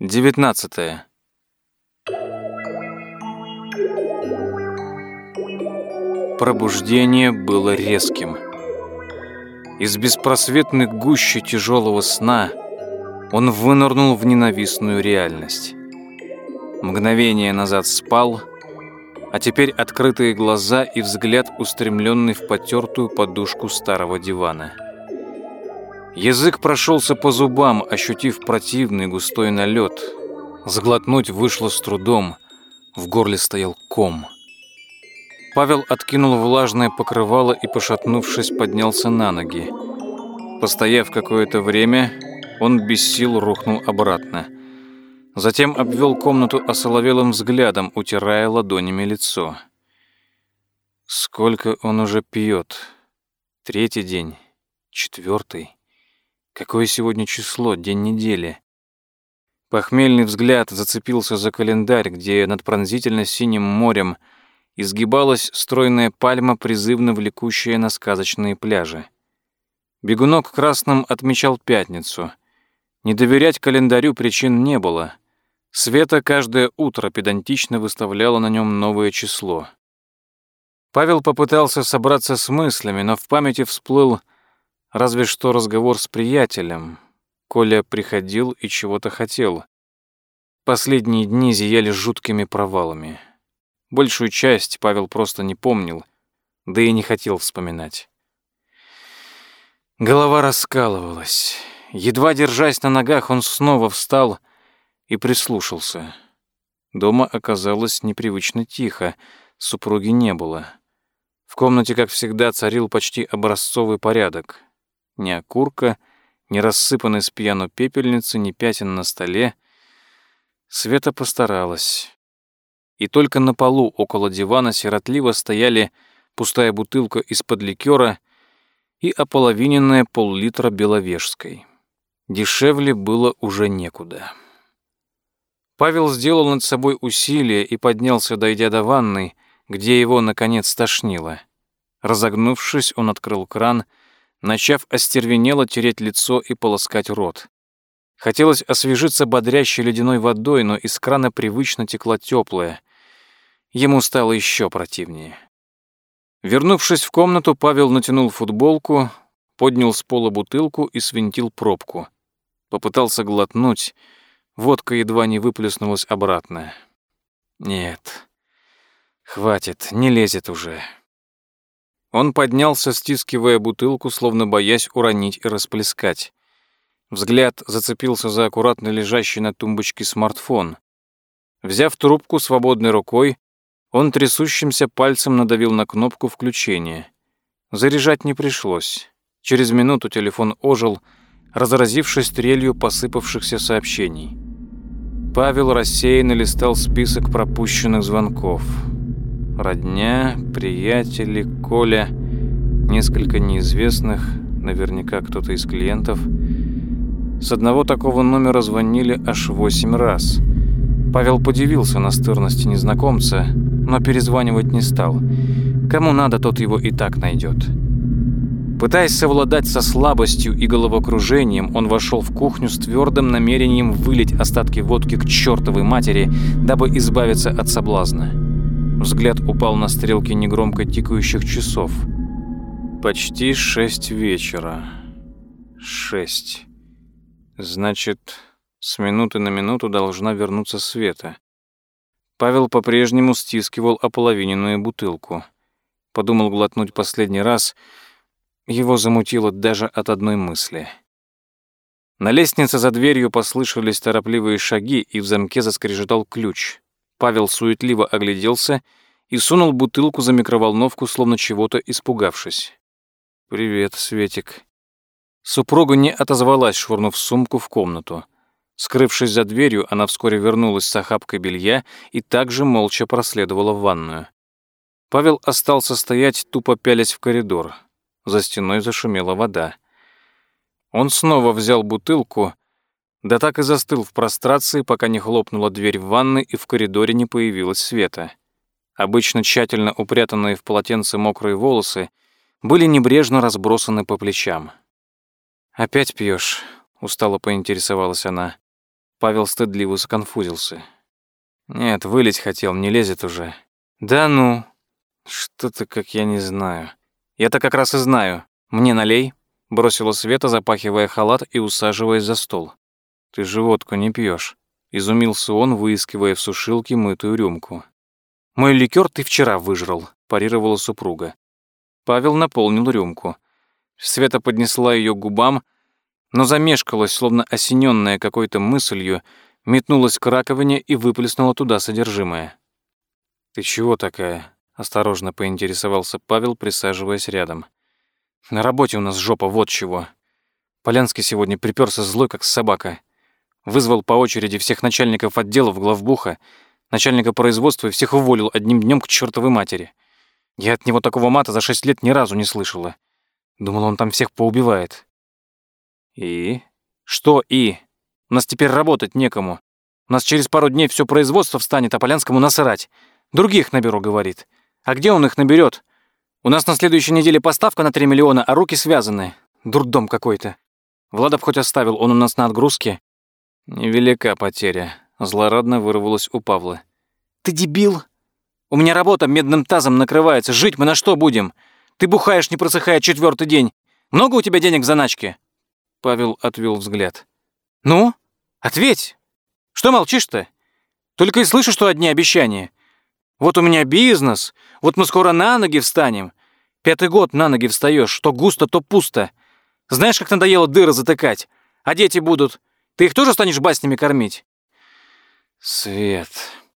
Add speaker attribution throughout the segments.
Speaker 1: 19. Пробуждение было резким. Из беспросветной гущи тяжелого сна он вынырнул в ненавистную реальность. Мгновение назад спал, а теперь открытые глаза и взгляд устремленный в потертую подушку старого дивана. Язык прошелся по зубам, ощутив противный густой налет. Заглотнуть вышло с трудом, в горле стоял ком. Павел откинул влажное покрывало и, пошатнувшись, поднялся на ноги. Постояв какое-то время, он без сил рухнул обратно. Затем обвел комнату осоловелым взглядом, утирая ладонями лицо. Сколько он уже пьет? Третий день? Четвертый? Какое сегодня число, день недели? Похмельный взгляд зацепился за календарь, где над пронзительно синим морем изгибалась стройная пальма, призывно влекущая на сказочные пляжи. Бегунок красным отмечал пятницу. Не доверять календарю причин не было. Света каждое утро педантично выставляла на нем новое число. Павел попытался собраться с мыслями, но в памяти всплыл Разве что разговор с приятелем. Коля приходил и чего-то хотел. Последние дни зияли жуткими провалами. Большую часть Павел просто не помнил, да и не хотел вспоминать. Голова раскалывалась. Едва держась на ногах, он снова встал и прислушался. Дома оказалось непривычно тихо, супруги не было. В комнате, как всегда, царил почти образцовый порядок ни окурка, ни рассыпанной с пьяну пепельницы, ни пятен на столе. Света постаралась. И только на полу около дивана сиротливо стояли пустая бутылка из-под ликера и ополовиненная пол-литра беловежской. Дешевле было уже некуда. Павел сделал над собой усилие и поднялся, дойдя до ванной, где его, наконец, тошнило. Разогнувшись, он открыл кран — начав остервенело тереть лицо и полоскать рот. Хотелось освежиться бодрящей ледяной водой, но из крана привычно текла теплая. Ему стало еще противнее. Вернувшись в комнату, Павел натянул футболку, поднял с пола бутылку и свинтил пробку. Попытался глотнуть, водка едва не выплеснулась обратно. Нет, хватит, не лезет уже. Он поднялся, стискивая бутылку, словно боясь уронить и расплескать. Взгляд зацепился за аккуратно лежащий на тумбочке смартфон. Взяв трубку свободной рукой, он трясущимся пальцем надавил на кнопку включения. Заряжать не пришлось. Через минуту телефон ожил, разразившись трелью посыпавшихся сообщений. Павел рассеянно листал список пропущенных звонков. Родня, приятели, Коля, несколько неизвестных, наверняка кто-то из клиентов. С одного такого номера звонили аж восемь раз. Павел подивился настырности незнакомца, но перезванивать не стал. Кому надо, тот его и так найдет. Пытаясь совладать со слабостью и головокружением, он вошел в кухню с твердым намерением вылить остатки водки к чертовой матери, дабы избавиться от соблазна. Взгляд упал на стрелки негромко тикающих часов. Почти шесть вечера. Шесть. Значит, с минуты на минуту должна вернуться Света. Павел по-прежнему стискивал ополовиненную бутылку. Подумал глотнуть последний раз. Его замутило даже от одной мысли. На лестнице за дверью послышались торопливые шаги, и в замке заскрежетал ключ. Павел суетливо огляделся и сунул бутылку за микроволновку, словно чего-то испугавшись. «Привет, Светик». Супруга не отозвалась, швырнув сумку в комнату. Скрывшись за дверью, она вскоре вернулась с охапкой белья и также молча проследовала в ванную. Павел остался стоять, тупо пялясь в коридор. За стеной зашумела вода. Он снова взял бутылку да так и застыл в прострации, пока не хлопнула дверь в ванной и в коридоре не появилась света. Обычно тщательно упрятанные в полотенце мокрые волосы были небрежно разбросаны по плечам. «Опять пьешь? устало поинтересовалась она. Павел стыдливо сконфузился. Нет, вылить хотел, не лезет уже. Да ну. Что-то как я не знаю. Я-то как раз и знаю. Мне налей, бросила Света, запахивая халат и усаживаясь за стол. Ты же водку не пьешь. Изумился он, выискивая в сушилке мытую рюмку. «Мой ликер ты вчера выжрал», — парировала супруга. Павел наполнил рюмку. Света поднесла ее к губам, но замешкалась, словно осененная какой-то мыслью, метнулась к раковине и выплеснула туда содержимое. «Ты чего такая?» — осторожно поинтересовался Павел, присаживаясь рядом. «На работе у нас жопа, вот чего. Полянский сегодня приперся злой, как собака. Вызвал по очереди всех начальников отделов главбуха, начальника производства и всех уволил одним днем к чертовой матери. Я от него такого мата за шесть лет ни разу не слышала. Думал, он там всех поубивает. И? Что и? У нас теперь работать некому. У нас через пару дней все производство встанет, а Полянскому насрать. Других наберу, говорит. А где он их наберет? У нас на следующей неделе поставка на 3 миллиона, а руки связаны. Дурдом какой-то. Владов хоть оставил, он у нас на отгрузке. «Невелика потеря», — злорадно вырвалось у Павла. «Ты дебил? У меня работа медным тазом накрывается. Жить мы на что будем? Ты бухаешь, не просыхая четвертый день. Много у тебя денег в заначке?» Павел отвел взгляд. «Ну? Ответь! Что молчишь-то? Только и слышу, что одни обещания. Вот у меня бизнес, вот мы скоро на ноги встанем. Пятый год на ноги встаешь, то густо, то пусто. Знаешь, как надоело дыры затыкать? А дети будут. Ты их тоже станешь баснями кормить?» «Свет».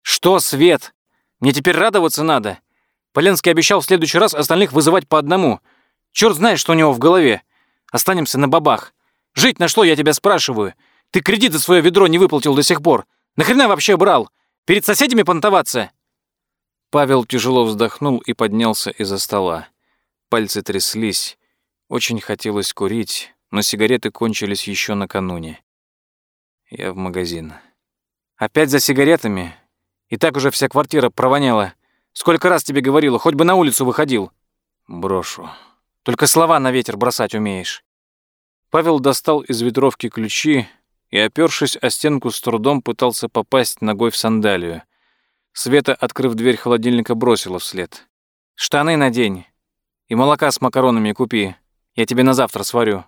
Speaker 1: «Что, Свет? Мне теперь радоваться надо. Поленский обещал в следующий раз остальных вызывать по одному. Черт знает, что у него в голове. Останемся на бабах. Жить на что, я тебя спрашиваю? Ты кредит за свое ведро не выплатил до сих пор. Нахрена вообще брал? Перед соседями понтоваться?» Павел тяжело вздохнул и поднялся из-за стола. Пальцы тряслись. Очень хотелось курить, но сигареты кончились еще накануне. Я в магазин. Опять за сигаретами? И так уже вся квартира провоняла. Сколько раз тебе говорила, хоть бы на улицу выходил. Брошу. Только слова на ветер бросать умеешь. Павел достал из ветровки ключи и, опёршись о стенку, с трудом пытался попасть ногой в сандалию. Света, открыв дверь холодильника, бросила вслед. «Штаны надень и молока с макаронами купи. Я тебе на завтра сварю.